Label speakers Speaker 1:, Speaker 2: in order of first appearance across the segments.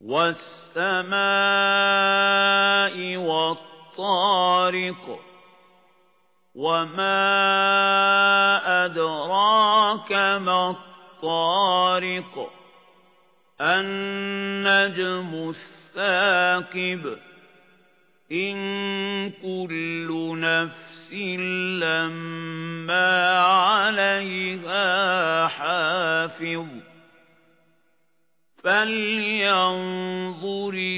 Speaker 1: وَالسَّمَاءِ وَالطَّارِقِ وَمَا أَدْرَاكَ مَا الطَّارِقُ النَّجْمُ الثَّاقِبُ إِن كُلُّ نَفْسٍ لَّمَّا عَلَيْهَا حَافِظٌ فَلْيَنظُرِ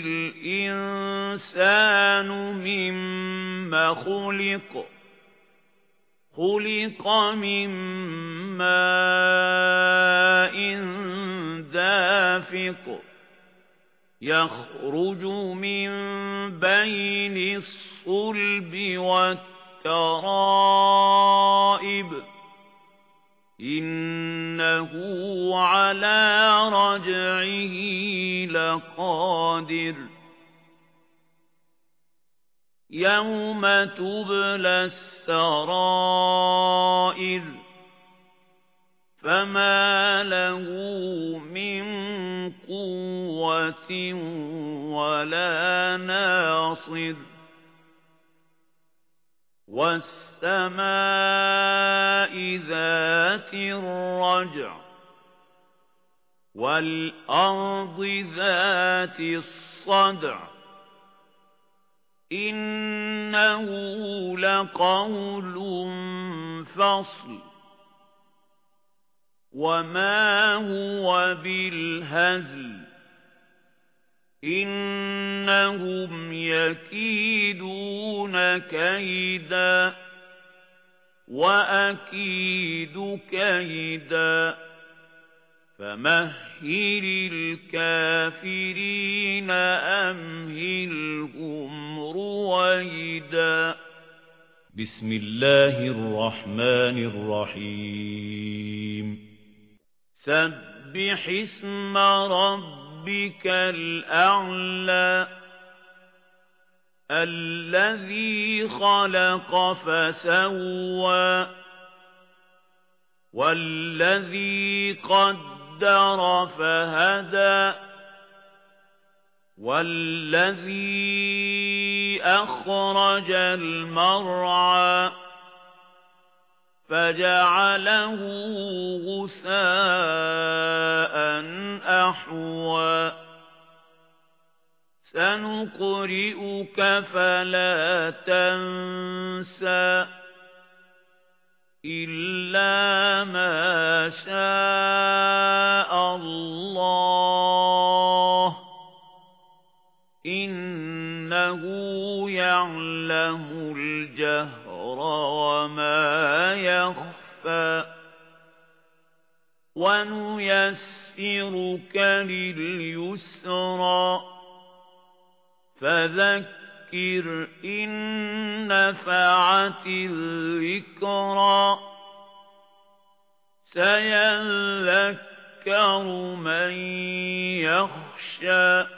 Speaker 1: الْإِنسَانُ مِمَّ خُلِقَ خُلِقَ مِن مَّاءٍ دَافِقٍ يَخْرُجُ مِن بَيْنِ الصُّلْبِ وَالتَّرَائِبِ. إِنَّهُ عَلَى رَجْعِهِ لَقَادِرٌ يَوْمَ تُبْلَى السَّرَائِرُ فَمَا لَهُ مِن قُوَّةٍ وَلَا نَاصِرٍ وَالسَّمَاءِ ذَاتِ الرَّجْعِ وَالْأَرْضِ ذَاتِ الصَّدْعِ إِنَّهُ لَقَوْلٌ فَصْلٌ وَمَا هُوَ بِالْهَزْلِ إِنَّهُمْ يَكِيدُونَ كَيْدًا وَأَكِيدُ كَيْدًا فَمَهِّلِ الْكَافِرِينَ أَمْهِلْهُمْ رُوَيْدًا
Speaker 2: بسم الله الرحمن الرحيم
Speaker 1: سبح اسم ربك الأعلى الذي خلق فسوى والذي قدر فهدى والذي أخرج المرعى. فجعله غساء أحوى. سنقرئك فلا تنسى إلا ما شاء الله. إنه يعلم الجهر وما يخفى ونيسرك لليسرى فذكر إن نفعت الذكرى سيذكر من يخشى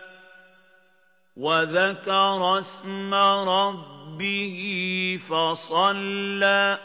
Speaker 1: وذكر اسم ربه فصلى